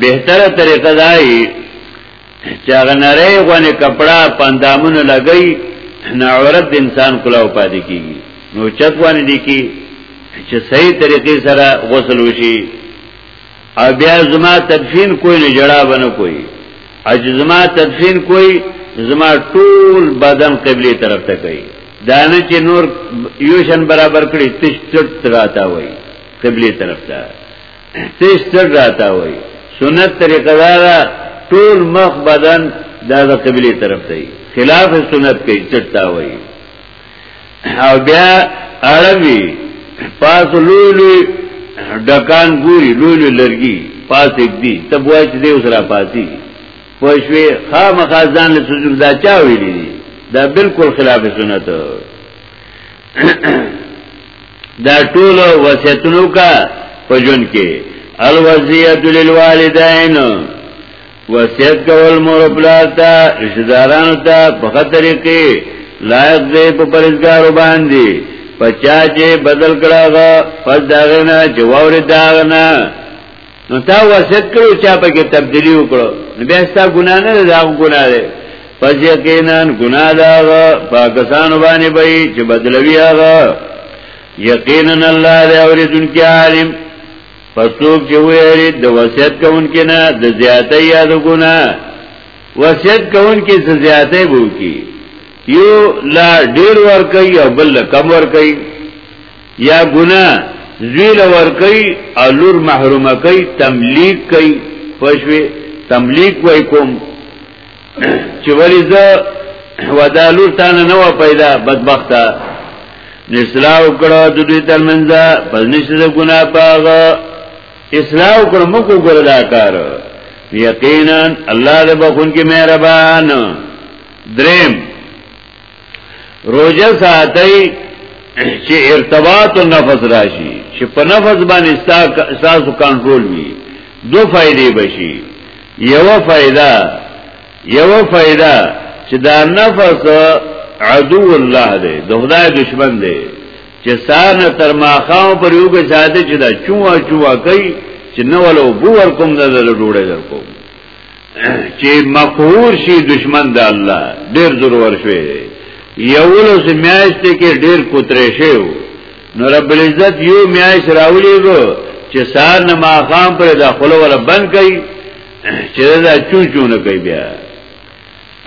بهتره طریقه دای چې هغه نری غونې کپڑا پاندامونه لګی نه عورت د انسان کلاو پاتې کیږي نو چت باندې دي کی چې صحیح طریقې سره غسل وشي او بیا زما تدفین کوئی نه جړا بنه کوئی اج زما تدفین کوئی زما ټول بدن قبله طرف ته کوي دانه چې نور یو شن برابر کړي تش چټ راتا وای قبله طرف ته تش چټ راتا وای سنت طریقه دا ټول مخ بدن دا د قبله طرف ته خلاف سنت کوي چټ تا وای او بیا عربی پاس لوی لوی ډکان ګوري لوی لوی لرګي پاس دی ته بوای چې دی وسره پاسي پښوی خامخا ځان له سجود دا چا ویلی دی دا بالکل خلاف سنت دا ټول وصیتونو کا پجون کې الوصیت للوالدین وصیت کول مور پلار ته رشتہ دارانو ته په خطر کې لایق دی په پرېزګار باندې پچا چې بدل کړهغه پس داغه نه چې ووري داغه نه نو تا وصیت کړو چا په کې تبدیلی وکړو نو بیا ستا ګنا نه ده دا ګنا ده پس یقینا ګنا ده پاکستان باندې به چې بدلوي هغه یقینا الله دې اورې دن کې عالم پسوک چې ویری د وصیت کوونکې نه د زیاتې یا د ګنا وصیت کوونکې څه زیاتې بو کی یو لا ډیر ور کوي او بل کم ور کوي یا ګنا زویل ور کوي او لور محرومه کوي تملیک کوي پښوی تملیک وای کوم چې ولی زه ودالور تا نه نو پیدا بدبخته نسلاو کړه د دې ترمنځ پس نشته د ګنا پاغه اسلام کړه موږ ګور دا کار یقینا الله دې بخون کې مهربان دریم روزه ساتي چې ارتباط او نفس راشي چې په نفس باندې تاسو کنټرول وي دو فائدې بشي یو فائدہ یو فائدہ چې دا نفس عدو الله دی د خدای دشمن دی چې سان تر ماخاو پر یو کې ساده چې دا چوا چوا کوي چې نو ولو بو ور کوم د ډوړې در کوم چې مقهور شي دشمن د الله ډیر ضرور شوی یولو سه میاشت کې ډیر کوترې شو نو رب العزت یو میاشت راولې وو چې سار نه ماخام پر د خلو ولا بند کړي چې دا چون چون کوي بیا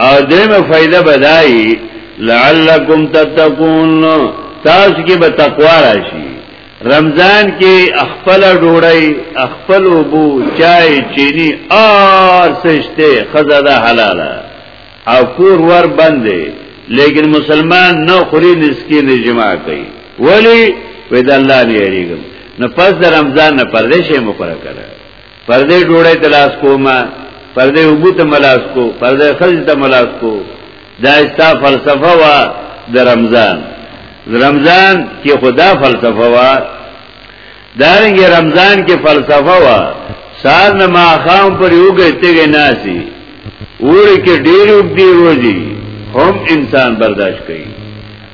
او دریمه فائدہ بدای لعلکم تتقون تاسو کې به تقوا راشي رمضان کې خپل ډوړی خپل وبو چای چینی ار سشته خزاده حلاله او کور ور بندې لیکن مسلمان نو خوري نسکی نه جمع کوي ولی وې د الله نه یریږم نو پس د رمضان نه پردې شي مقرره کړه پردې ډوړې تلاس کوما پردې وبوت ملاس کو پردې خلج ته ملاس کو دا استا فلسفه وا د رمضان رمضان کې خدا فلسفه وا دارنګ رمضان کې فلسفه وا سار نه ما خام پر یو ګټه ناسي اور کې ډېر وګړي روزي هم انسان برداشت کوي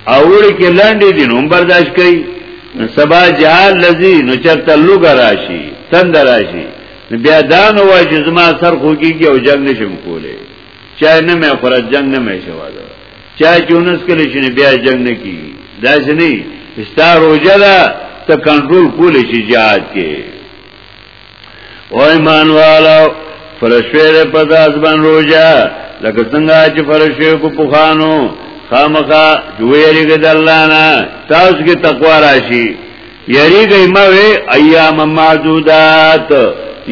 اوړي کې لاندې دي نو برداشت کوي سبا جهال لذي نو چرته لوګ راشي تند راشي بیا دا نو وای چې زما سر خوږیږي او جنگ نشم کوله چا نه مې خورا جنگ نه مې شواله چا چونس کله چې بیا جنگ نه کی دا ځنی استار اوجلا ته کنټرول کولې شي جهاد کې او ایمان والا فرشویر پداز بن روجا لکه څنګه چې فرشویر کو پخانو خامخا جویری گد اللہ نا تاس کی تقوی راشی یری گئی موی ایام معدودات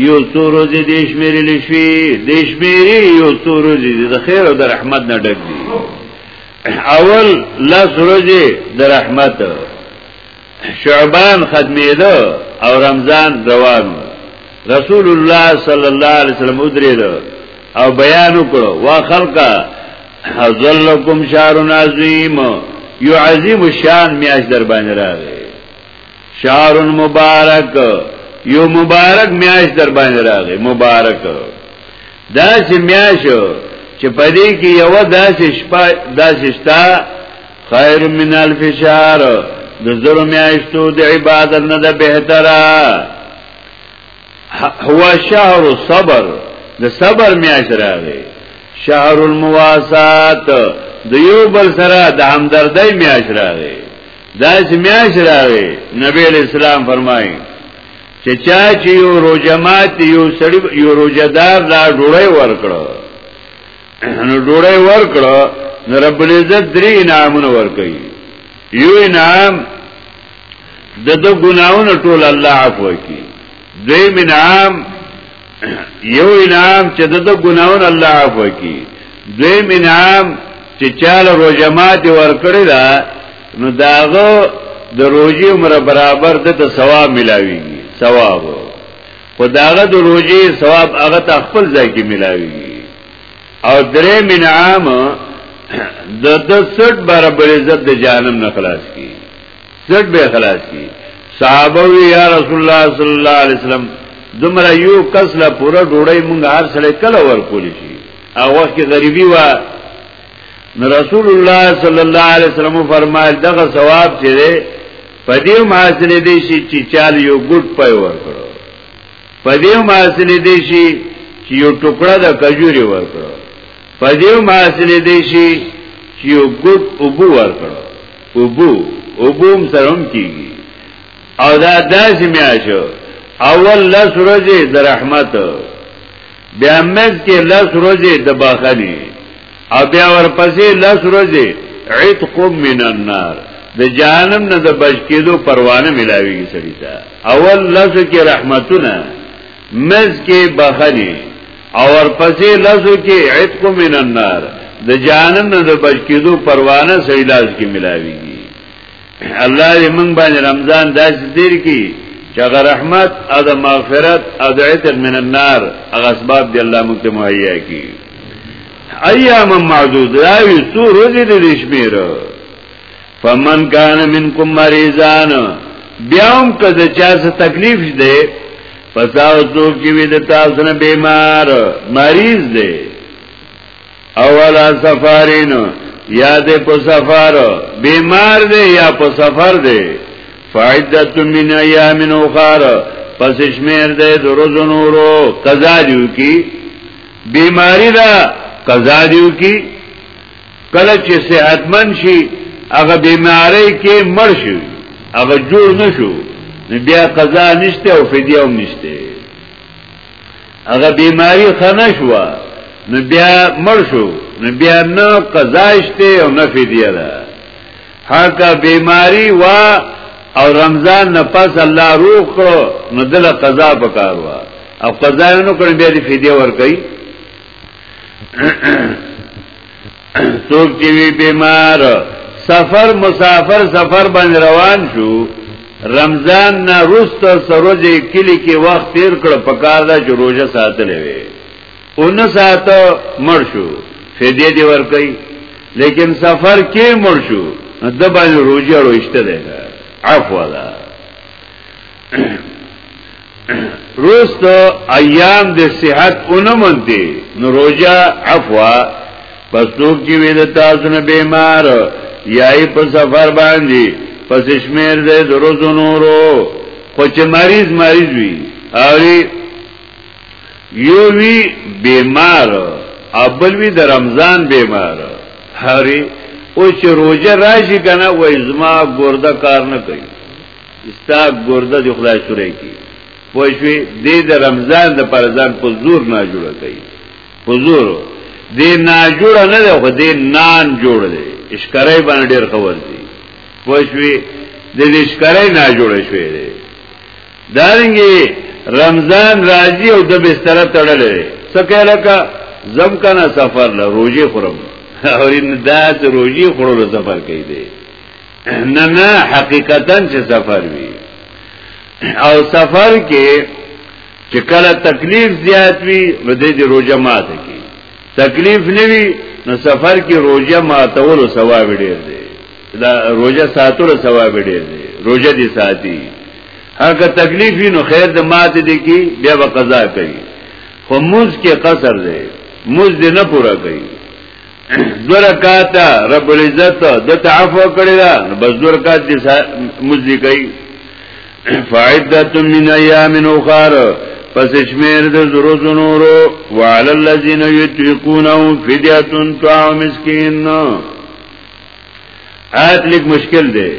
یو سو روزی دیشمیری لشوی دیشمیری یو سو روزی دی خیر و در رحمت نا ڈک دی اول لس روزی در رحمت شعبان ختمیده او رمضان روان رسول الله صلی الله علیه وسلم ودریده او بیان وکړو وا خلقا ذلکم شهر عظیم یو عظیم شان میاش در باندې راغی شهر مبارک یو مبارک میاش در باندې راغی مبارک دا چې میاشو چې پدې کې یو داسې شپه داسې شتا خیر من الف شهر د زرو میاشتو د عبادت نه ده بهتره هو شهر صبر د صبر میاشت راغی شهر المواسات د یو بل سره د همدردۍ میاشت راغی دا چې میاشت راغی نبی اسلام فرمایي چې چا چې یو روزه مات یو سړی یو روزه دار دا ډوړی ورکړو نو ډوړې ورکړه نو رب العزت درې انعامونه ورکړي یو انعام د دو ګناونه ټول الله عفو کوي دوی انعام یو انعام چې د دو ګناونه الله عفو کوي دوی انعام چې چاله روزمات ورکړي دا نو داغه د روزي عمر برابر د ثواب ملاويږي ثواب خو داغه د روجي ثواب هغه ته خپل ځای کې ملاوي او درې من عام د د سټ برابر عزت د جهنم نه خلاص کی سټ به خلاص کی صحابه وی یا رسول الله صلی الله علیه وسلم دمرا یو کس لا پورا ډوړی مونږ هر سړی کله ورکول شي هغه وخت کې غریبي و نو رسول الله صلی الله علیه وسلم فرمایل دغه ثواب چې په دې معاصله دي شي چې چال یو ګډ پي ورکړو په دې معاصله دي شي چې یو ټوکړه د کجوري ورکړو په دې معاصله دي شي چې یو ګډ ابو ورکړو ابو ابوم سرم کیږي او دا داسې میاشو اول لس ورځې د رحمت بیا مز کې لس ورځې د باخلی او بیا ورپسې لس ورځې عتق من النار د جهنم نه د بچ کېدو پروانه ملاويږي سړي ته اول لس کې رحمتونه مز کې بخني او ورپسې لس کې عتق من النار د جهنم نه د بچ کېدو پروانه سړي لاس کې ملاويږي الله دې موږ باندې رمضان داسې تیر کړي چې هغه رحمت او د مغفرت او د عتق من النار هغه اسباب دی الله موږ ته مهیا کړي ایام معدود لا یسو روزي دې شمیر فمن کان منکم مریضان بیاوم کده چا څه تکلیف دی پساو څوک چې وي د تاسو نه بیمار مریض دی اولا سفارینو یا دې په سفر بیمار دی یا په سفر دی فعدت من ایام اخر پس شمیر دی دروز نورو قضا دیو کی بیماری دا قضا دیو کی کله چې صحتمن شي هغه بیماری کې مړ شي هغه جوړ نشو بیا قضا نشته او فدیه هم نشته هغه بیماری خنه شو نو بیا مړ شو نو بیا نه قضاشته او نه فدیه ده هغه بیماری وا او رمضان نه پس الله روح کړو نو دل قضا پکار وا او قضا نه کړو بیا دی فدیه ور کوي څوک چې وی بیمار سفر مسافر سفر باندې روان شو رمضان نه روسته سروجه کلی کې وخت تیر کړ په کار دا چې روزه ساتلې وي اون ساته مړ شو فدیه دی ور کوي لیکن سفر کې مړ شو د باندې روزه روشته ده عفو ده روست ایام د صحت اونمن دی نو روجا عفوا پس څوک چې وې د تاسو نه بیمار یای په سفر باندې پس شمیر دې دروز نورو خو چې مریض مریض وي او یو وی بیمار ابل وی د رمضان بیمار هری او چې روزه راشي کنه وای زما ګرده کار نه کوي ستا ګرده دی خدای سره کی پوښوی دې د رمضان د پرزان په زور نه جوړ کړي په زور دې نه جوړ نه دی خو دې نان جوړ دی اشکرای باندې ډیر خبر دی پوښوی دې اشکرای نه جوړ شوی دی دارنګي رمضان راځي او د بستر تړلې سکه لکه زم کنه سفر له روزي خورم اورین دا ته روزي خورلو سفر کوي دی نه نه حقیقتا چې سفر وي او سفر کې چې کله تکلیف زیات وي نو د دې روزه ماته کی تکلیف نه وي نو سفر کې روزه ماتول ثواب ډیر دی دا روزه ساتل ثواب ډیر دی روزه دي ساتي هغه تکلیف وي نو خیر د ماته دي کی بیا به قضا کوي خو موز کې قصر دی موز دې نه پورا کوي دو رکعات رب العزت د تعفو کړی دا بس دو رکعات دې مزي کوي فعدت من ايام اخر پس شمیر د زروز نورو وعلى الذين يتقونه فديه طعام مسكين آیت لیک مشکل دی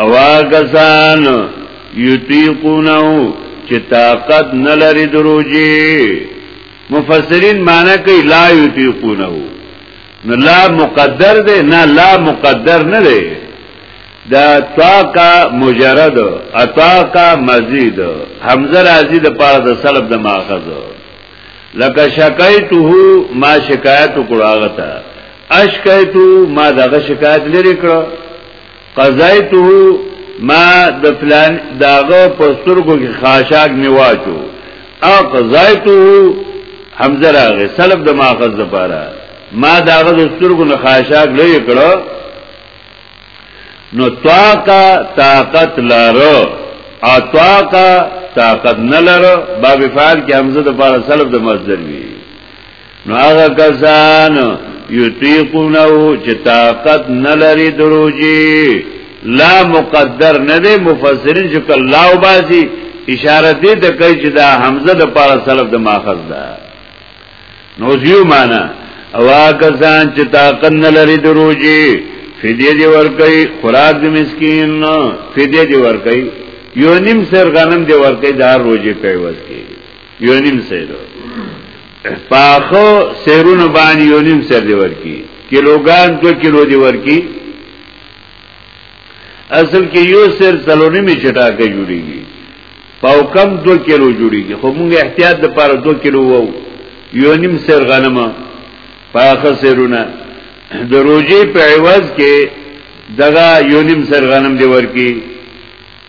او آگسان یتیقونه چه طاقت نلری دروجی مفسرین معنی کوي لا یطیقونه نو لا مقدر ده نه لا مقدر نه ده دا طاقه مجرد اطاقه مزید حمزه راضی د پاره د سلب د ماخذ لکه شکایته ما شکایت کړه غته اشکایته ما دغه شکایت لري کړه قضایته ما د فلان داغه په سترګو کې خاشاک می واچو او قضایته حمزه راغه سلب د ماخذ لپاره ما داغه د سترګو نه خاشاک لوي کړو نو طاقه طاقت لارو او طاقه طاقت نه لارو باب فعل کې حمزه د لپاره سلب د مصدر وی نو هغه کسان یطیقونه چې طاقت نه لري دروځي لا مقدر نه دی مفسرین چې کله وباسي اشاره دې ته کوي چې دا حمزه د پاره سلف د ماخذ ده نو یو معنا اوا کسان چې طاقت نه لري دروځي فدیه دی ور کوي خوراک د مسکین فدیه دی ور کوي یو نیم سر غنم دی ورکې دار روزي پیوست کی یو نیم سه دو پاخو سیرونو باندې یو نیم سر دی ورکی کیلوګان دو کیلو دی ورکی اصل کې یو سر سلونی می چټاکه جوړیږي پاو کم دو کیلو جوړیږي خو موږ احتیاط د پاره دو کیلو وو یو نیم سر غنمه پاخه سرونه د روجي په عوض کې دغه یو نیم سر غنم دی ورکی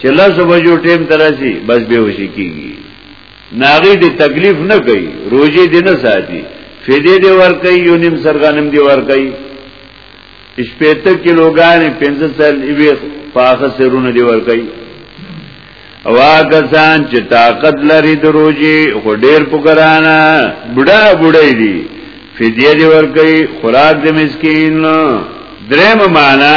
چې لس بجو ټیم ته راشي بس به وشي کیږي ناغي دې تکلیف نه کوي روزي دې نه ساتي فدې دې ور کوي یو نیم سرغنم دې ور کوي شپېته کیلوګان 15 سل ایوي پاخه سرونه دې ور کوي اوا کسان چې طاقت لري د روزي خو ډېر پګرانه بډا بډای دي فدیه دی ورکی خوراک دی مسکین درم مانا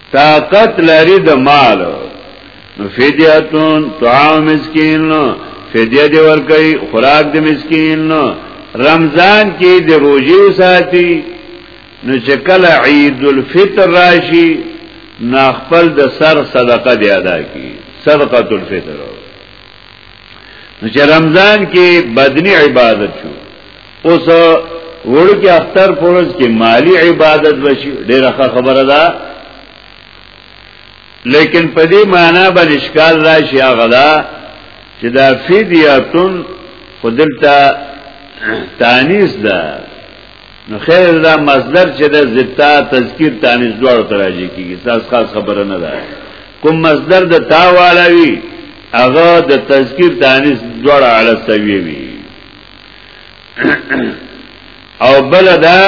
طاقت لري د مال نو فدیاتون طعام مسکین نو فدیه دی ورکي خوراک د مسکین نو رمضان کې د روزي وساتي نو چې کله عید الفطر راشي نا خپل د سر صدقه دی ادا کی صدقه الفطر نو چې رمضان کې بدني عبادت شو اوس وړکه اختر پرز کې مالی عبادت وشي ډیره خبره ده لیکن په دې معنا باندې اشکال راشي هغه دا چې دا فدیاتون خودلته تانیس ده نو خیر دا مصدر چې د زتا تذکیر تانیس دوړ تراجی کیږي ساس خاص خبره نه ده کوم مصدر د تا والاوی هغه د تذکیر تانیس دوړ علی سوی وی او بل دا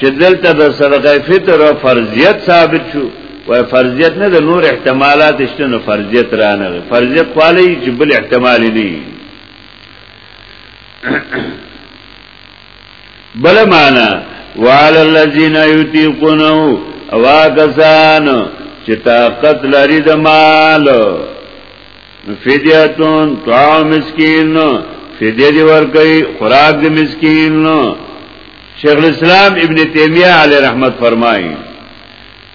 چې دلته د صدقه فطر او فرضیت ثابت شو وای فرضیت نه د نور احتمالات شته نو فرضیت را نه فرضیت خالی چې بل احتمال نه بل معنا وعلى الذين يطيقونه واکسان چې طاقت لري د مال فدیتون طعام مسکین فدیه دی ورکی خوراک دی مسکین شیخ الاسلام ابن تیمیه علی رحمت فرمائی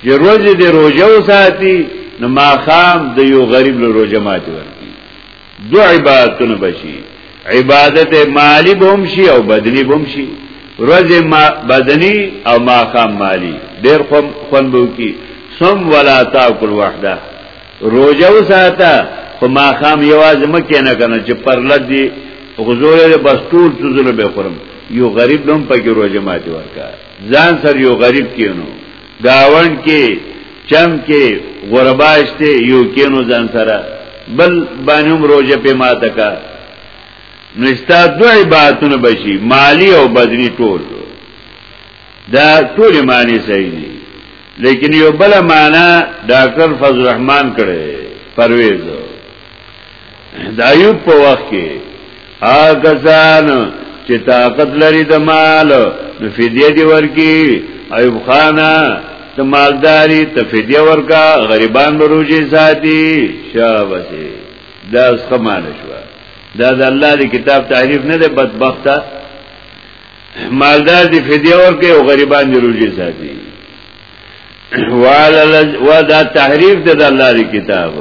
چې روز دی روجه و ساتی نو ماخام د یو غریب له روجه ماتی ورکی دو عبادتون بشی عبادت مالی بهم شي او بدنی بهم شي روز ما بدنی او ماخام مالی ډیر خوند بو کی سم ولا تاکل وحده روزه وساته خو ما خام یواز مکه نه کنه چې پرلد دی غزوره بس ټول څه به خورم یو غریب لوم پکې روزه ماتي ورکا ځان سر یو غریب کینو گاوند کې چم کې غرباشته یو کینو ځان سره بل باندې روزه په ماته کا نو استا دوه عبادتونه بشي مالی او بدني ټول دا ټول معنی صحیح دي لیکن یو بل معنی ډاکټر فضل الرحمن کړي پرویز د ایوب په وخت کې هغه ځان چې طاقت لري د مال نو فدیه دی ورکی ایوب خانه ته مالداری ته فدیه ورکا غریبان بروجي ساتي شابسه دا څه معنی شو دا د الله دی کتاب تعریف نه ده بدبخته مالدار دی فدیه ورکه او غریبان دی روزی ساتی و دا تحریف دی دا اللہ دی کتاب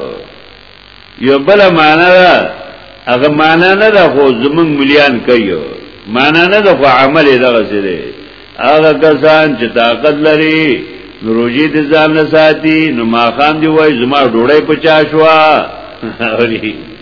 یو بلا معنی دا اگه معنی نه دا خو زمون ملیان کئیو معنی نه دا خو عمل دا غسی دی اگه کسان چه طاقت لری نو روجی دی زان نساتی نو ماخام دی وای زما ډوڑای پچا شوا اولی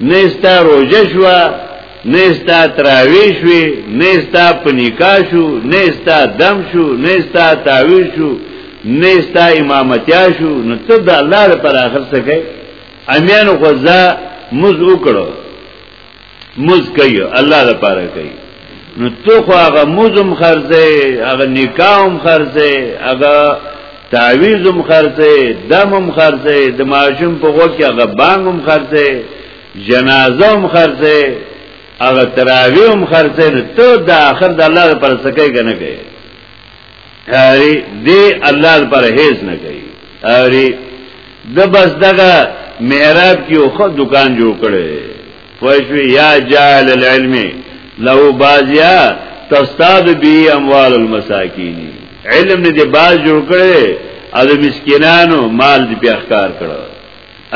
نه ستا روزه شو نه ستا تراوی شو نه ستا پنیکا شو نه ستا دم شو نه ستا تاویل شو نه ستا امامتیا شو نو ته د الله لپاره اخر څه کوي امیان خو ځا مز وکړو مز کوي الله لپاره کوي نو تو خو هغه موزم خرڅه هغه نکاحم خرڅه هغه تعویزم خرڅه دمم خرڅه د ماشوم په غو کې هغه بانګم خرڅه جنازه هم خرڅه هغه تراوی هم خرڅه نو تو د اخر د الله پر سکه کنه کوي اری دی الله پر هیڅ نه کوي اری د بس دغه محراب کې خو دکان جوړ کړي پښوی یا جاهل العلم لو بازیا تستاد بی اموال المساکین علم نه دی باز جوړ کړي او د مسکینانو مال دی په ښکار کړو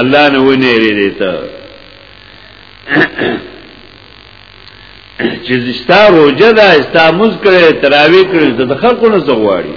الله نه ونه لري ته چې ستا روزه ده ستا مز کړي تراوی کړي ته خلکو نه زغواړي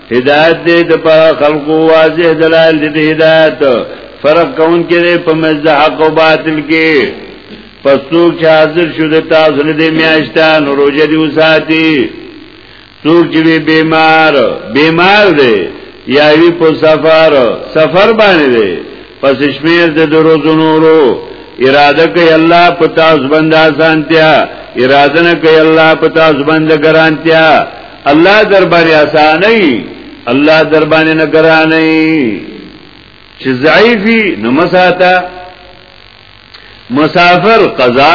هدایت دې د پر خلقو واضح دلایل دې هدایت فرق کون کې په مزد حق او باطل کې پسو چې حاضر شو د تاسو نه دې میاشتان روزه دې وساتي څوک چې بیمار بیمار دی یا وی په سفر سفر باندې دی پس شمیر د درو زنورو اراده کوي الله په تاسو باندې آسانتیا اراده نه کوي الله په تاسو باندې ګرانتیا الله در باندې اسانه الله در باندې نه ګرانه چې ضعیفی نو مساته مسافر قضا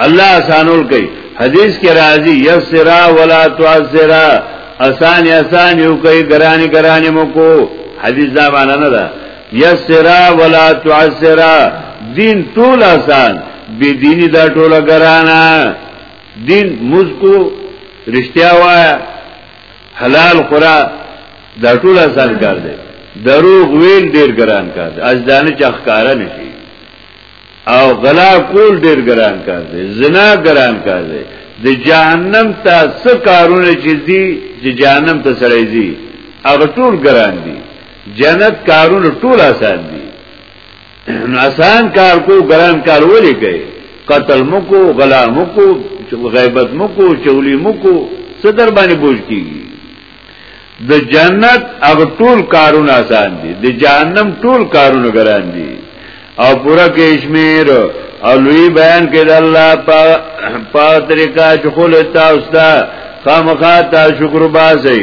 الله اسانول کوي حدیث کې راځي یسرا ولا تعسرا اسان اسان یو کوي ګرانی ګرانی مو کو حدیث دا معنا نه ده یسرا ولا تعسرا دین ټول آسان بی دینی دا ټول ګرانا دین مزکو رشتیا وایا حلال خورا دا ټول آسان کار دی دروغ ویل ډیر ګران کار دی از دانه چا ښکارا نشي او غلا کول ډیر ګران کار دی زنا ګران کار دی د جهنم ته څه کارونه چې دي چې جهنم ته سړی ځي هغه ټول ګران دي جنت کارونه ټول آسان دي نو آسان کار کو ګران کار ولې کوي قتل مکو غلا مکو غیبت مکو چولی مکو صدر باندې بوج کیږي د جنت هغه ټول کارونه آسان دي د جهنم ټول کارونه ګران دي او پورا کشمیر او لوی بیان کې د الله په طریقه چې خلک تاسو ته خامخا تاسو شکر باسي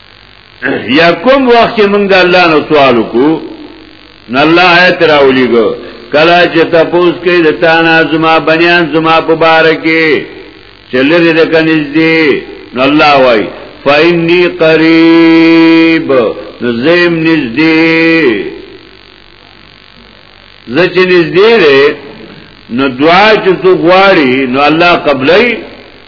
یا کوم وخت چې موږ د الله نو سوال وکړو نو الله آیت راولېګو کله چې تاسو کې د تانا زما بنیان زما په بار کې چلري د کنيز دي نو الله وای فإني قريب نزيم نزدي زچ نزدي نو دعا چې تو غواړي نو الله قبلای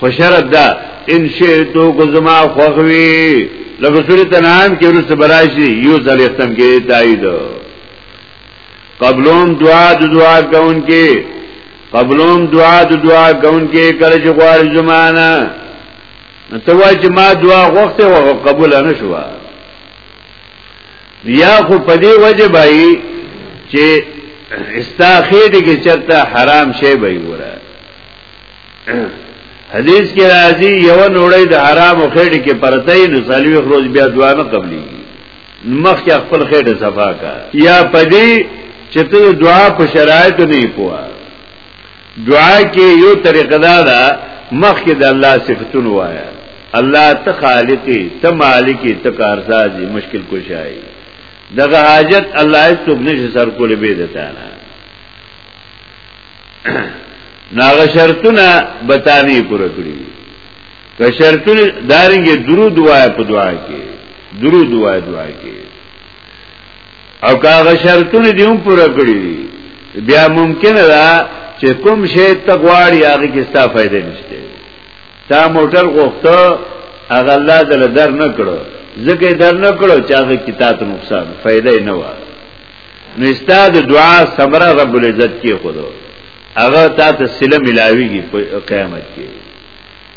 خو شرط دا ان شئتو کو زما خوخوي لکه سورې تنام کې ورسره براشي یو ځل ختم کې تایید قبلوم دعا د دعا کون کې قبلوم دعا د دعا کون کې کله چې غواړي زمانہ نو ته وای چې ما دعا غوښته او قبول نه شو یا خو په دې وجه بای چې استاخېټ کې چرته حرام شی به وره حدیث کې راځي یو نوړی د حرام او خېټه کې پرته نو سالوي خروج بیا دعا نه قبلي مخ کې خپل خېټه صفا کا یا پدی چې ته دعا په شرایط نه پوها دعا کې یو طریقه دا ده مخ کې د الله صفاتونه وایا الله ته خالقي ته مالکي ته کارسازي مشکل کوشای دغه حاجت الله هیڅ څوک نشي سر کولې به دتا نه ناغه شرطونه بتانی پورا کړی که شرطونه دارنګ درو دعا په دعا کې درو دعا دعا کې او کاغه شرطونه دیوم پورا کړی بیا ممکن ده چې کوم شی تغواړي هغه کې ستا فائدې نشته تا موټر غوښته هغه الله دل در نه کړو ځکه در نه کړو چې هغه کتاب نقصان فائدې نه وایي نو استاد دعا صبر رب العزت کې خدو هغه تا ته سله ملاويږي په قیامت کې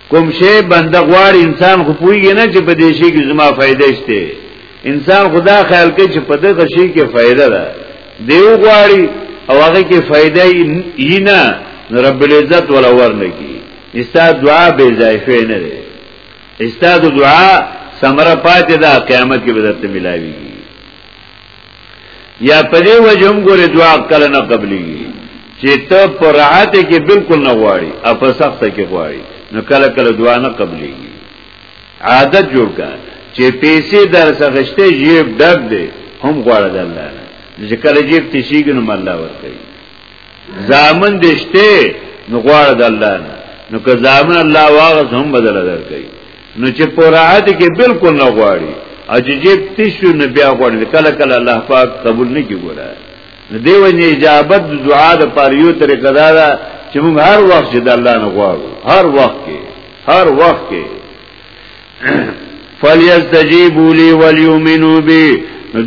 کوم شی بنده غواړي انسان خو پويږي نه چې په دې شي کې زما فائدې شته انسان خدا خیال کوي چې په دغه شی کې فائدہ ده دیو غواړي او هغه کې فائدې یې نه رب العزت ولا ورنه کی استاد دعا به ځای شوی نه دی استاد دعا سمره پاتې ده قیامت کې بدرته ملاويږي یا په دې وجه هم ګوره دعا کله نه قبليږي چې ته پر راحت کې بالکل نه غواړي او په سخت کې غواړي نو کله کله دعا نه قبليږي عادت جوړ کا چې پیسې در څخه شته جیب ډک دی هم غواړي د الله نه چې کله جیب تشیږي نو الله ورکړي ځامن دشته نو غواړي د الله نه نو که ځامن الله واغس هم بدل درکړي نو چې پورات کې بالکل نه غواړي او چې جیب تشو نه بیا غواړي کله کله الله پاک قبول نه کی ګورای نو دی ونی اجابت د دعا د پر یو طریقه دا ده چې موږ هر وخت چې د الله نه غواړو هر وخت کې هر وخت کې فلیستجیبوا لی ولیؤمنوا بی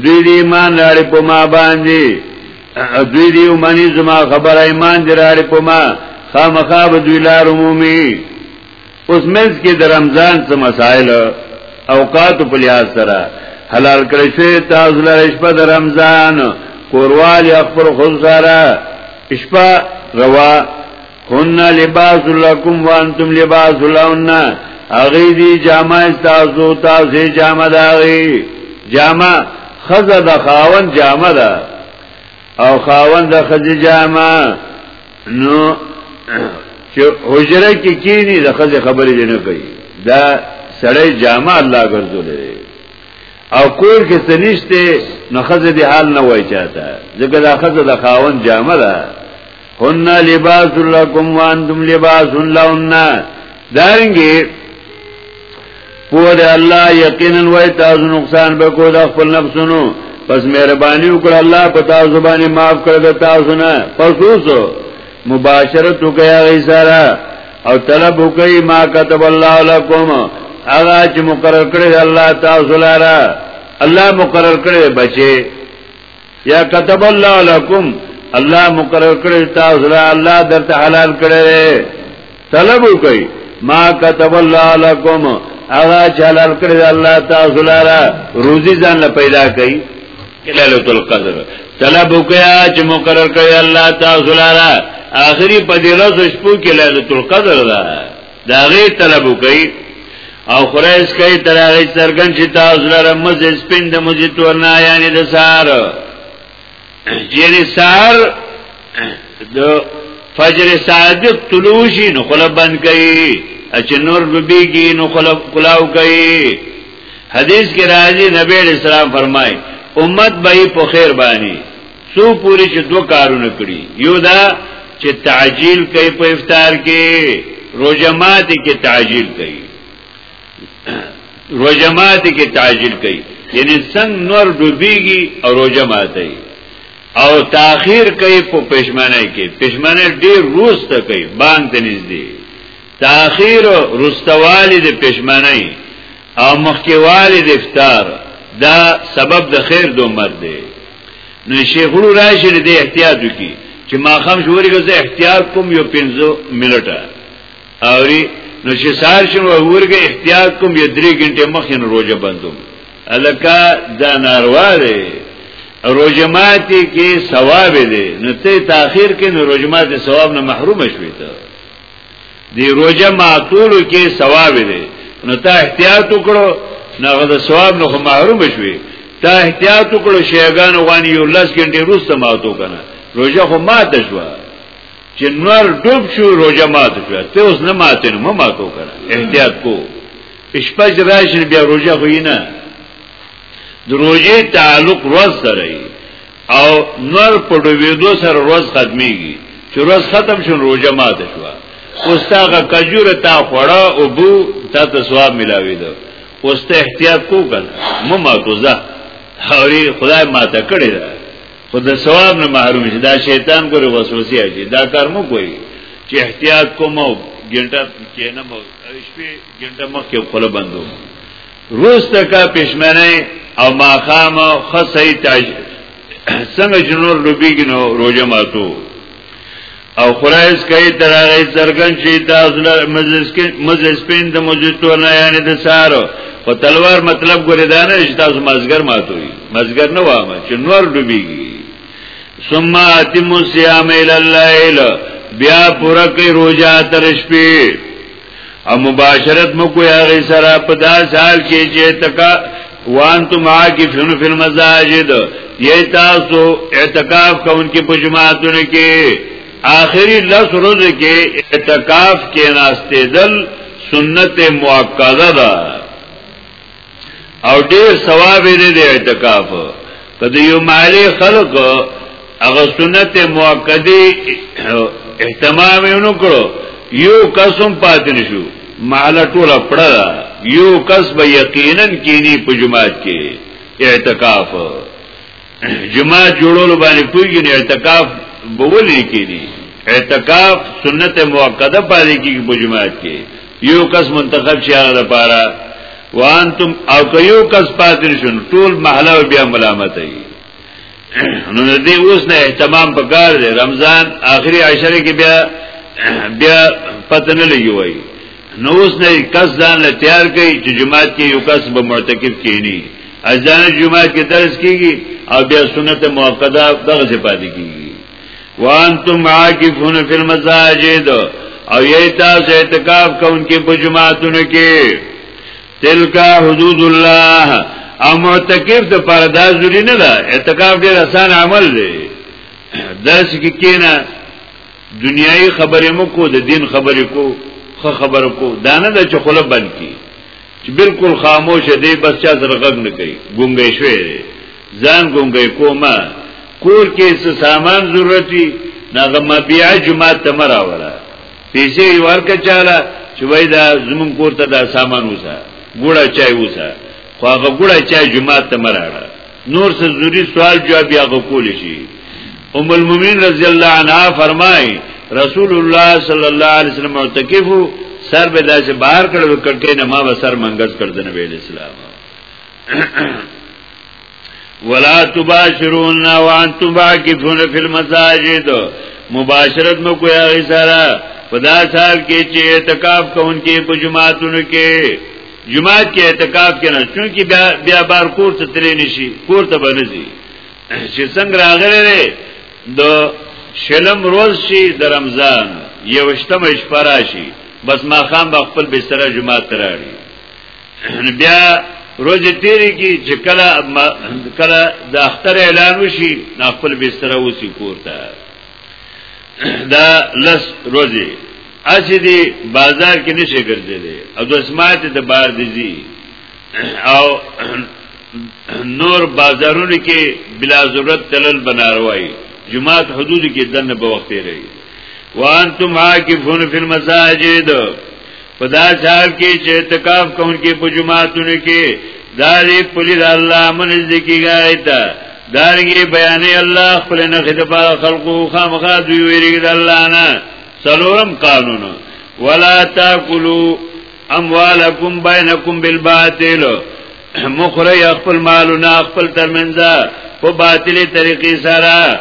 دوی دی ایمان لري په ما باندې دوی دی ومني زما خبره ایمان دی لري په ما خامخا به دوی لار عمومي اوس منځ کې د رمضان څه مسائل اوقات په لحاظ سره حلال کړی شوی تاسو له شپه د رمضان کوروال خپل خود سره شپه روا هن لباس لكم وانتم لباس لهن اغه دي جامه تاسو تاسو جامه داغي جامه خزه د خاون جامه ده او خاون د خزه جامه نو چې حجره کې کینی د خځه خبرې نه کوي دا سړی جامع الله ګرځولې او کور کې سنشته نو خځه دې حال نه وای چاته ځکه دا خځه د خاون جامع ده هن لباس لکم وانتم لباس لهن دارنګي پوه دی الله یقینا وای تاسو نقصان به کو د خپل نفسونو پس مهرباني وکړه الله په تاسو باندې معاف کړ د تاسو نه خصوص مباشرت وکیا غی سره او طلب وکي ما كتب الله لكم هغه چې مقرر کړی الله تاسو لاره الله مقرر کړی بچي یا كتب الله لكم الله مقرر کړی تاسو له الله درته حلال کړی طلب وکي ما كتب الله لكم هغه چې حلال کړی الله تاسو لاره روزي ځان له پیدا کړي ليله القدر طلب وکي چې مقرر کړی الله تاسو لاره اخري په دې ورځ شپو کې ليله القدر ده دا غي طلب کوي او خریس کوي تر هغه څرګن چې تاسو لره مزه سپین د مزه تورنا یعنی د سار یعنی سار د فجر صادق طلوع شي نو خلا بند کوي اچ نور ببیږي نو خلا کلاو کوي حدیث کې راځي نبی اسلام فرمای امت به په خیر باندې څو پوری چې دو کارونه کړی یو دا چې تعجیل کوي په افطار کې روجمات کې تعجیل کوي روجمات کې تعجیل کوي یعنی څنګه نور ډوبېږي او روجمات کوي او تاخير کوي په پښمنه کې پښمنه ډېر روز ته کوي باندې نږدې تاخير رستوالی د پښمنه او مخکیوالی د افتار دا سبب د خیر د عمر دی نو شیخونو راشي د احتیاط وکي چې ما خام شوري غزه احتیاط کوم یو 15 منټه اوري نو چې سار شم ورګه احتیاط کوم یو 3 غنټه مخې نو روزه بندوم الکا دا ناروا دی روزه ماتي کې ثواب دی نو ته تاخير کې نو روزه ماتي ثواب نه محروم شوي ته دی روجه ماتولو کې ثواب دی نو تا احتیاط وکړو نغه د ثواب نه محروم شوي تا احتیاط وکړو شیګان غوانی یو لس غنټه روسته ماتو کنه روجه خو ماته شو چې نور ډوب شو روجه ماته شو ته اوس نه ماته نه ماتو کنه احتیاط کو شپږ راشن بیا روجه خو نه د روجه تعلق روز سره او نور په ډوبېدو سره روز ختميږي چې روز ختم شون روزه ماته شو اوس تاغه کجوره تا خوړه او بو تا ته ثواب ملاوي ده اوس ته احتیاط کو کنه مو ما کوزه اوري خدای ماته کړی ده خو د ثواب نه محروم شي دا شیطان ګره وسوسه اچي دا کار مو کوي چې احتیاط کوم ګنټه کینم شپې ګنټه مخکې خپل بندو روز تکا پښمنه او ماخام خصی تاج څنګه جنور لوبیږي نو روزه ماتو او خرایز کوي تر هغه زرګن چې تاسو له مجلس کې مجلس پین د مجلس تور نه یعنی د سارو په تلوار مطلب ګورې دا نه چې تاسو مازګر ماتوي مازګر نه وامه چې نور ډوبېږي ثم اتم الصيام الى الليل بیا پوره کوي روزه تر شپې او مباشرت مو کوی هغه سره په دا سال کې چې تکا وانتم عاکفون فی المساجد یی تاسو اعتکاف کوونکې په جماعتونو کې آخری لس روز کې اعتکاف کې ناستې دل سنت مؤکده ده او ډیر ثواب دی د اعتکاف کله یو مالی خلق هغه سنت مؤکده اهتمام یې نکړو یو قسم پاتې نشو مال ټول پړه یو کس به یقینا کینی په جمعات کې اعتکاف جماعت جوړولو باندې پویږي نه اعتکاف بولې کې دي اعتکاف سنت موقته پالي کې په جماعت کې یو کس منتخب شي هغه لپاره وانتم او که یو کس پاتې شون ټول محله بیا ملامت وي نو دې اوس نه اهتمام پکار دی رمضان آخري عشره کې بیا بیا پته نه لګي وای نو اوس نه کس ځان له تیار کوي چې جماعت کې یو کس به معتکف کینی ازانه جمعه کې درس کیږي او بیا سنت موقته دغه څه پاتې کیږي وانتم عاکفون فی المساجد او یی تاسو اعتکاف کوونکې په جمعاتونو کې تلکا حدود الله او معتکف ته پر دا ضروری نه ده اعتکاف ډیر آسان عمل دی درس کې کینه دنیای خبرې مکو د دین خبرې کو خو خبر کو دا نه د چخله بند کی چې بالکل خاموش دی بس چا سره غږ نه کوي ګونګې شوې ځان ګونګې کومه کور کې څه سامان ضرورت وي ناغه مبيع جمعه تمرا ولا پیسې ورکه چاله چې وای دا زمون کور ته دا سامان وسه ګوړه چای وسه خو هغه ګړه چا جمعه ته مراړه نور څه ضروری سوال جواب یا غکول شي ام المؤمنین رضی الله عنها فرمای رسول الله صلی الله علیه وسلم معتکفو سر به داسې بهر کړو کټې نه ما به سر منګز کړ د نبی اسلام ولا تباشرون وانتم باقفون فی المساجد مباشرت مو کوی هغه سره په دا سال کې چې اعتکاف کوونکې په جمعاتونو کې جماعت کې اعتکاف کنه چونکی بیا بیا بار کور ته تللی نشي کور ته بنځي چې څنګه راغلی د شلم روز شي د رمضان یو شتم شپرا شي بس ما خام با خپل بستر جماعت تراړي بیا روز تیری کی چې کله کله د اختر اعلان وشي نا خپل بستر وسی کور ته دا لس روزي اسی دی بازار کې نشي ګرځېدي او د سماعت د بار دي او نور بازارونو کې بلا ضرورت تلل بناروي جماعت حدود کې دنه په وخت رہی وانتم عاکفون فی المساجد په دا حال کې چې اعتکاف کوونکي په جمعاتونو کې دا دې پولی د الله منځ کې غایتا دارنګي بیانې الله خپل نه خدای خلقو خامخا دوی ویریږي د الله نه سلورم قانون ولا تاکلوا اموالکم بینکم بالباطل مخری خپل مالونه خپل ترمنځه په باطلې طریقې سره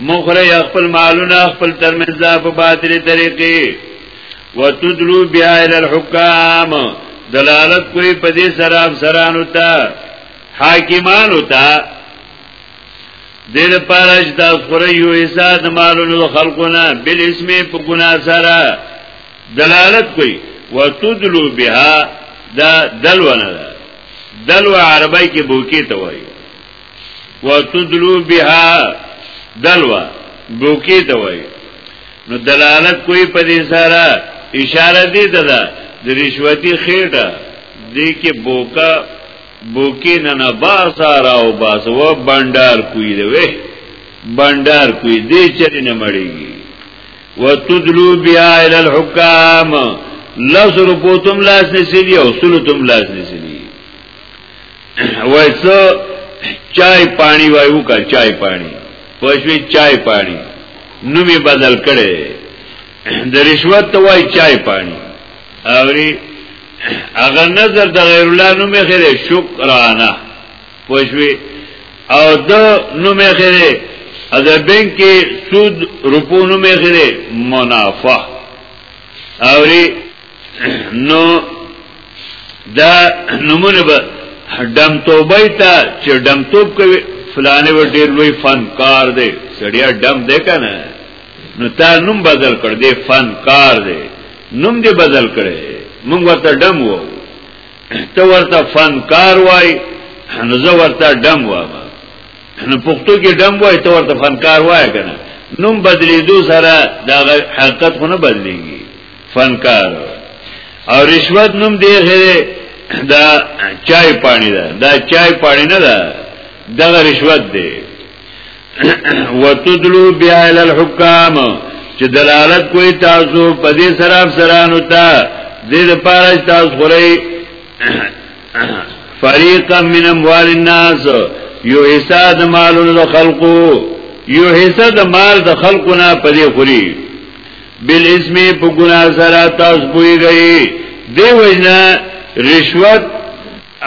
مخره خپل مالونه خپل ترمنځ په باطل طریقې وتدلو بیا ال الحکام دلالت کوي په دې سره افسرانو ته حاکمانو ته دل پارش دا خوری یو ایسا دمالونو خلقونا بل اسمی پا گناہ سارا دلالت کوئی و تدلو بها دا دلونا دا دلو عربی که بوکی توائی وتدلو بها دلوا بوکی ته وای نو دلالت کوئی په دې سره اشاره دې ته ده د رشوتی خېټه دې کې بوکا بوکی نه نه بازار او باز و بندر کوی دی وې بندر کوی دې چرې نه مړیږي وتدلو بها الى الحكام لس روپو تم لاس نسلی او سلو تم لاس نسلی وای څو چای پانی وای وکا چای پانی پښوی چای پانی نومي بدل کړي د رشوت ته وای چای پانی اوري اگر نظر د غیر الله نوم خیره شکرانه پښوی او د نوم خیره از بانک کې سود روپو نوم خیره منافع اوري نو دا نمونه به دم توبه ته چې دم توب کوي فلانه و ډیر لوی فنکار دی سړیا دم دی کنه نو تا نوم بدل کړ دی فنکار دی نوم دی بدل کړي موږ ورته دم وو ته ورته فنکار وای نو زه ورته دم وام نو پښتو کې دم وای ته ورته فنکار وای کنه نوم بدلیدو سره دا حقیقت خو نه بدلیږي فنکار او رشوت نوم دی غیره دا چای پانی ده دا چای پانی نه ده دغه رشوت دی وتدلو بیا ال الحکام چې دلالت کوي تاسو په دې سره افسرانو ته دې لپاره تاسو خوري فریقا من اموال الناس یو حصہ د مالونو د خلقو یو حصہ د مال د خلقو نه پدې خوري بل اسمی په ګناه سره تاسو پوهیږئ دی وینا رشوت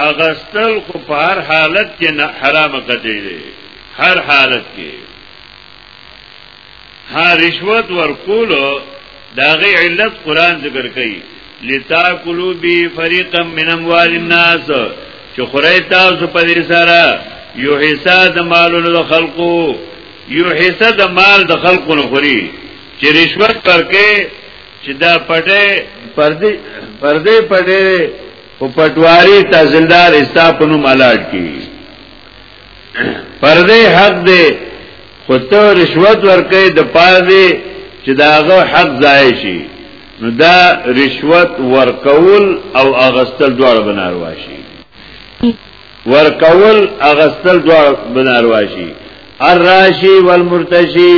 اغستل خو په هر حالت کې نه حرامه کړی دی هر حالت کې ها رشوت ورکول داغه علت قران ذکر کوي لتاکلوا بی فریقا من اموال الناس چې خورای تاسو په دې سره یو حصہ د مالونو د خلقو یو حصہ د مال د خلقو نه خوري چې رشوت ورکې چې دا پټه پردي پردي پټه په پټواري تحصیلدار استاپنو مالاټ کی پردي حق دې خو ته رشوت ورکې د پاره چې داغه حق ضایع شي نو دا رشوت ورکول او اغستل دواړه بناروا شي ورکول اغستل دواړه بناروا شي الراشی والمرتشی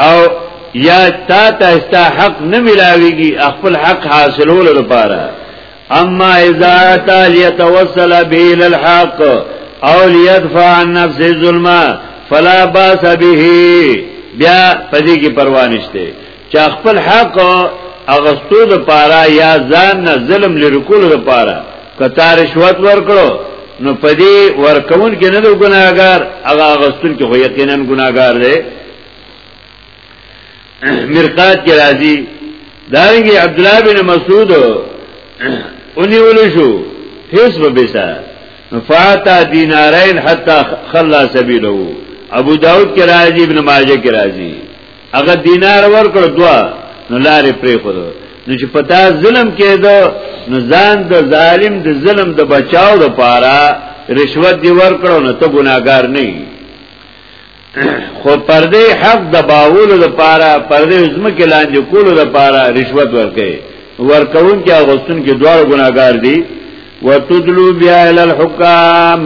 او یا تا ته استا حق نه ملاویږي خپل حق حاصلولو لپاره اما اذا تا ليتوصل به الى الحق او ليدفع عن نفس الظلم فلا باس به بیا پدې کې پروا نشته چې خپل حق اغستو د پاره یا ځان نه ظلم لرکول د پاره کتا رشوت ورکړو نو پدې ورکون کې نه د ګناګار هغه غستون کې خو یقینا ګناګار دی مرقات کې راځي داویږي عبد الله بن مسعود اونې ولې شو هیڅ به بيسا فاتا دینارین حتا خلا سبیلو ابو داود کې راځي ابن ماجه کې راځي هغه دینار ورکړ دوا نو لارې پرې خو نو چې پتا ظلم کېدو نو ځان د ظالم د ظلم د بچاو د پاره رشوت دی ورکړو نو ته ګناګار نه خو پردې حق د باولو د پاره پردې عظم کې لاندې کولو د پاره رشوت ورکې ورکون کې غوښتون کې دوه ګناګار دي وتدلو بیا ال الحکام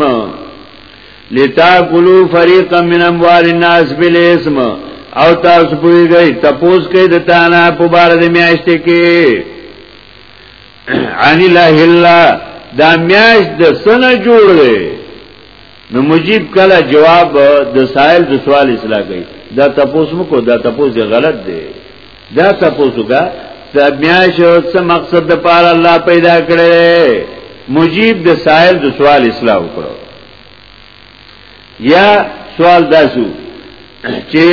لتاکلوا فريقا من اموال الناس بالاسم او تاسو پوهیږئ تپوس کوي د تانا په بار د میاشتې کې عن الله الله دا میاش د سنه جوړ دی نو مجیب کله جواب د سائل د سوال اصلاح کوي دا تپوس مکو دا تپوس غلط دی دا تپوس وکړه دا میاش څه مقصد د پاره الله پیدا کړی مجیب د سائل د سوال اصلاح وکړو یا سوال داسو چې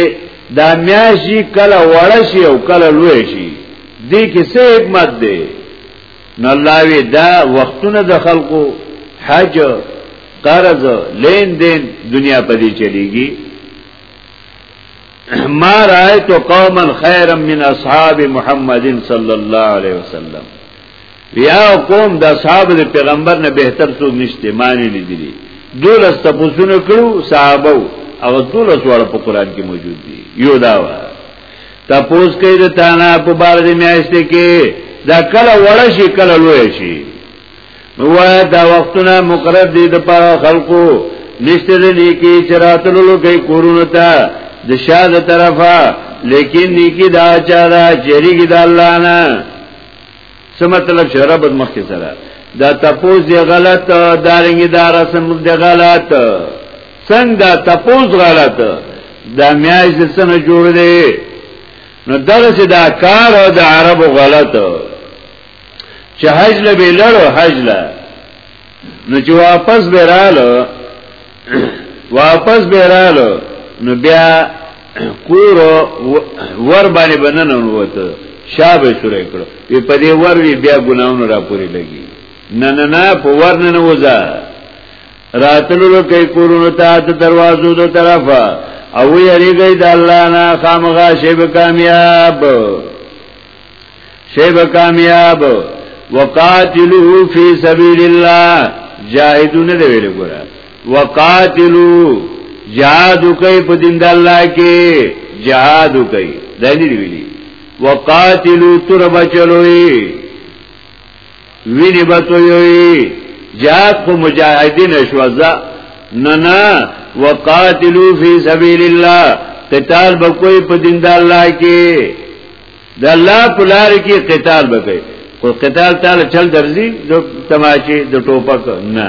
دا میاشي کله وړه شي او کله لوی شي دې کې څه حکمت دی نو الله وی دا وختونه د خلقو حج قرض لین دین دنیا په دې چلیږي ما رایت قوما خیرا من اصحاب محمد صلی الله علیه وسلم یا قوم د اصحاب د پیغمبر نه بهتر څوک نشته معنی لیدلی دولس تپوسونه کړو صحابه او دولس وړه په قران کې موجود دي یو دا و تپوس کوي د تانا په بار د میاشتې کې دا کله وړه شي کله لوی شي نو دا وختونه مقرر دي د پاره خلقو نشته دې نیکی چراتلو لګي کورونه ته د شاده طرفه لیکن نیکی دا چا دا چریګی د الله نه څه مطلب چې ربط مخکې سره دا تپوز دی غلط دارنګ دا رسم دی غلط څنګه دا تپوز غلط دا میاش د سنه جوړ دی نو دغه چې دا کار د عربو غلط چې حج له بیلړو حج له نو چې واپس به رالو واپس بیرالو نو بیا کور ور باندې بنن وروته شابه شروع کړو وی په دې ور وی بیا ګناونه را پوری لګي نه نه نه په ور نه وځه راتلو لو کوي کورونو ته د دروازو د طرفه او یریږي د الله نه خامغه شی به کامیاب شیب کامیاب وقاتلو فی سبیل الله جاهدو نه دی ویل ګره وقاتلو جهاد کوي په دین د الله کې جهاد کوي دا نه دی ویلي وقاتلو تر بچلوي ویني بچوي جهاد خو مجاهدین شوزا نه نه وقاتلو فی سبیل الله قتال بکوي په دین د الله کې د الله په لار کې قتال وکړي خو قتال تعالی چل درځي د تماچې د ټوپک نه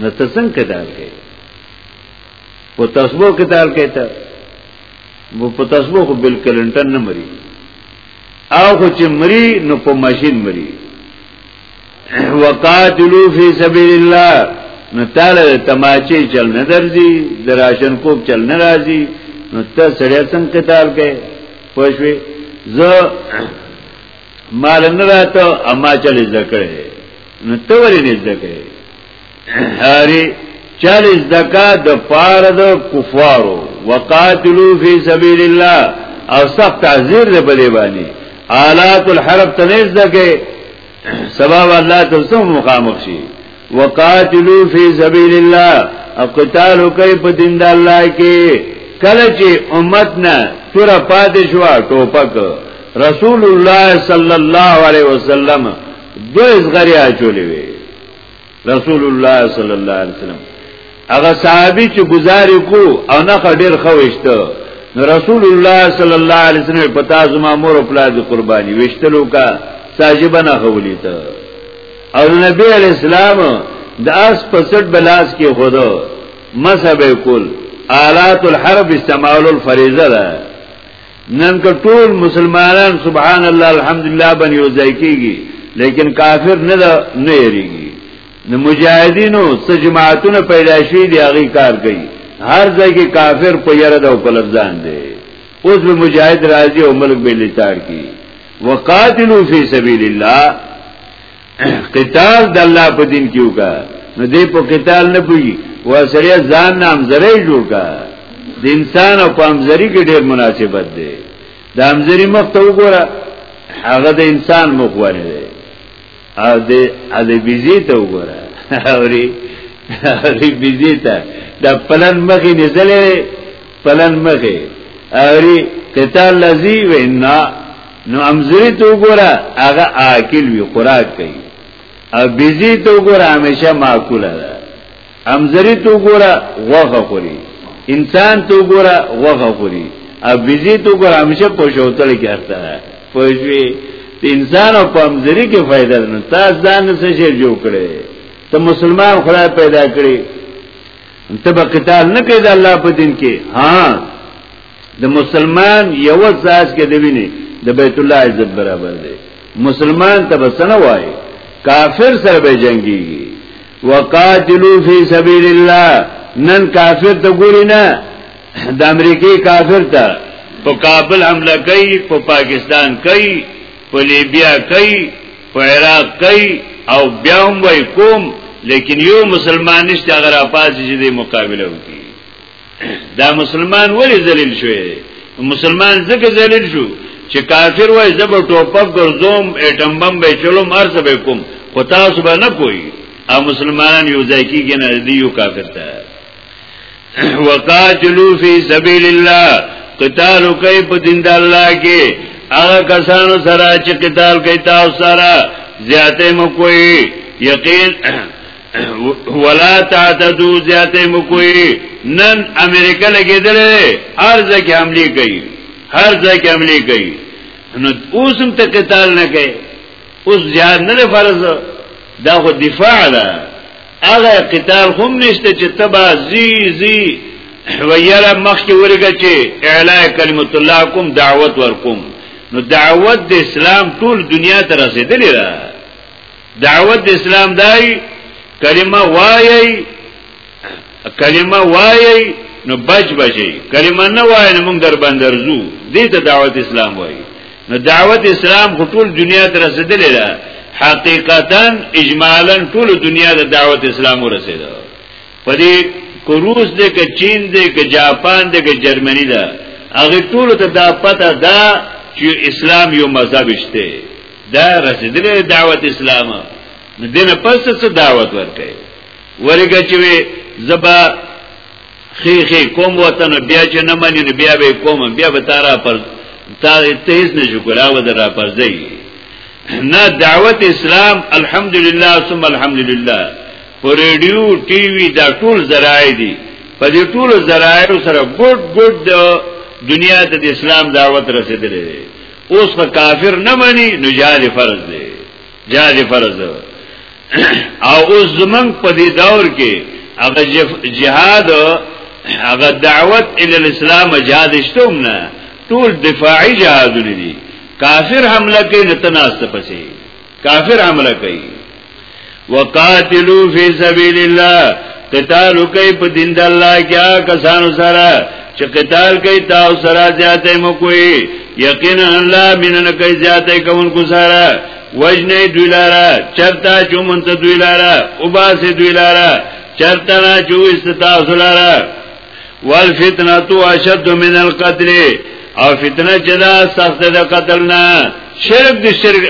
نه ته څنګه قتال کوي په تسبو قتال کوي ته په تسبو خو بل کلنټن نه مري او خو چې مري نو په ماشين مري وقاتلو فی سبیل الله نو تعالی تماچی چل نه درځي دراشن کوب چل نه راځي نو ته سړی څنګه قتال کوي پښوی زه مال نه راته اما چل ذکر نو ته ولې نه ذکر هاري چل زکا د پار د کفارو وقاتلو فی سبیل الله او سخت تعذیر ده په دی باندې آلات الحرب تنیز ده که سبا الله تاسو مخامخ شي وقاتلو فی سبیل الله او قتال کوي په دین د الله کې کله چې امت نه تر پاتې شو ټوپک رسول الله صلی الله علیه وسلم دوه زغری اچولې وي رسول الله صلی الله علیه وسلم هغه صحابي چې گزارې کو او نه ډېر خوښته نو رسول الله صلی الله علیه وسلم په تاسو ما مور او پلار قرباني وشتلو کا ساجبه نه غولې ته او نبی علی السلام د اس په سټ بلاس کې خدا مذهب کول آلات الحرب استعمال الفریضه ده نن که ټول مسلمانان سبحان الله الحمدلله باندې یو ځای کیږي لیکن کافر نه نه یریږي نو مجاهدینو څه جماعتونه پیدا شي دی هغه کار کوي هر ځای کې کافر په یره ده او په لفظان دی اوس به مجاهد راځي او ملک به لتاړ کی وقاتلو فی سبیل الله قتال د الله په دین کې وکا نو دې په قتال نه پوي و سړی ځان نام زری جوړ کا د انسان او پامزری کې ډېر مناسبت دی د امزری مخ ته وګوره هغه د انسان مخ ونه دی او د د بيزي ته وګوره اوري اوري بيزي ته د پلن مخې نزلې پلن مخه اوری قتال لذی وینا نو امزری تو ګورا هغه آکل وی خوراک کوي او بیزی تو ګورا همیشه معقول ده امزری تو ګورا غوخه خوري انسان تو ګورا غوخه خوري او بیزی تو ګورا همیشه پښوتل کې اخته ده پښوی انسان او پمزری کې فائدہ نه تاسو ځان څه شي جوړ کړي ته مسلمان خدای پیدا کړی ته به قتال نه کوي د الله په دین کې ها د مسلمان یو ځاج کې دی ویني د بیت الله عزت برابر دی مسلمان ته بسنه وای کافر سره به جنگي وقاتلوا فی سبیل الله نن کافر ته ګوري نه د امریکای کافر ته په کابل حمله کوي په پاکستان کوي په لیبیا کوي په عراق کې او بیا هم وای کوم لیکن یو مسلمان نشته اگر اپاز چې د مقابله وکړي دا مسلمان ولی ذلیل شوی مسلمان ځکه ذلیل شو چې کافر وای زب ټوپک ګرځوم اټم بم به چلوم ارزه به کوم خو تاسو به نه کوی او مسلمان یو ځای کیږي نه دی یو کافر ته وقاتلو فی سبیل الله قتال کوي په دین د الله کې هغه کسانو سره چې قتال کوي تاسو سره زیاته مو کوي یقین ولا تعتدو زیاته مو کوي نن امریکا لګیدلې هر ځکه حمله کوي هر ځکه حمله کوي نو اوسم ته قتال نه کوي اوس زیاد نه فرض دا خو دفاع ده هغه قتال هم نشته چې تبا زی زی ویرا مخ کې ورګه چې اعلی کلمت الله کوم دعوت ورکوم نو دعوت د اسلام ټول دنیا ته رسیدلې ده دعوت د اسلام دای کلمه وایي کلمه وایي نو بچ بچي کلمه نه وایي نو موږ در باندې رزو دې ته دعوت اسلام وایي نو دعوت اسلام خو ټول دنیا ته رسیدلې ده حقیقتا اجمالا ټول دنیا د دعوت اسلام ورسیده په دې کوروس دې کې چین دې کې جاپان دې کې جرمني ده هغه ټول ته دا پته ده چې اسلام یو مذهب شته دا رسیدلې دعوت اسلام نه دینه پس څه دعوت ورکړي ورګه چې زبا خې خې کوم وطن بیا چې نه منی نو بیا به کوم بیا به تارا پر تا تیز نه شو کولا و در پر ځای نه دعوت اسلام الحمدلله ثم الحمدلله پر ریډیو ټي وي دا ټول ذرایع دي په دې ټول ذرایع سره ګډ ګډ دنیا ته د اسلام دعوت رسیدلې اوس کافر نه مني نو جهاد فرض دی جهاد فرض دی او اوس زمنګ په دې دور کې هغه جهاد هغه دعوت ال الاسلام جهاد شتوم نه ټول دفاعي جهاد لري کافر حمله کوي نه تناسته پسي کافر حمله کوي وقاتلوا في سبيل الله قتال کوي په دین د الله کیا کسانو سره چې قتال کوي تاسو سره زیاته مو کوي یقینا الله مینن کوي زیاته کوونکو سره وجنه دوی لاره چرتا چو منت دوی لاره او باس دوی لاره چرتا نا چو استتاس لاره والفتنه تو اشد من القتل او فتنه چې دا سخت ده قتل نه شرک د شرک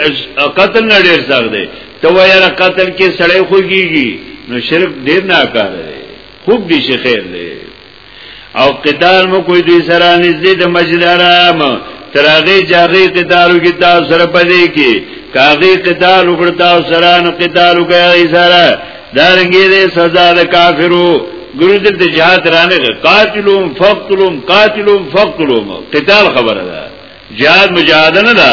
قتل نه ډیر سخت دی ته وایره قتل کې سړی خوږيږي نو شرک ډیر ناکاره دی خوب دي شي خیر دی او قتال مو کوئی دوی سره نږدې د مسجد حرام ترغه جاغي قتالو کې تاسو سره پدې کې کاغي قتال وکړ تاسو سره نو قتال وکړي سره دارنګې دې سزا د کافرو ګورو دې ته جهاد رانه قاتلوم فقتلوم قاتلوم فقتلوم قتال خبره ده جهاد مجاهده نه ده